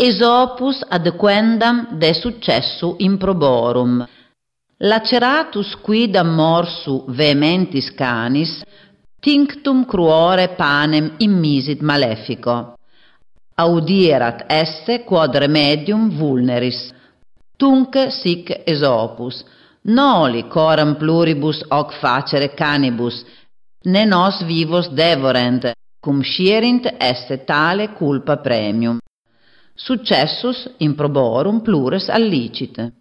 Esopus ad quendam de successu improborum. Laceratus quidam morsu vehementis canis, tinctum cruore panem immisit malefico. Audierat esse quod remedium vulneris. Tunc sic Esopus, noli coram pluribus hoc facere canibus, ne nos vivos devorent, cum scierint esse tale culpa premium. Successus improborum plures allicit.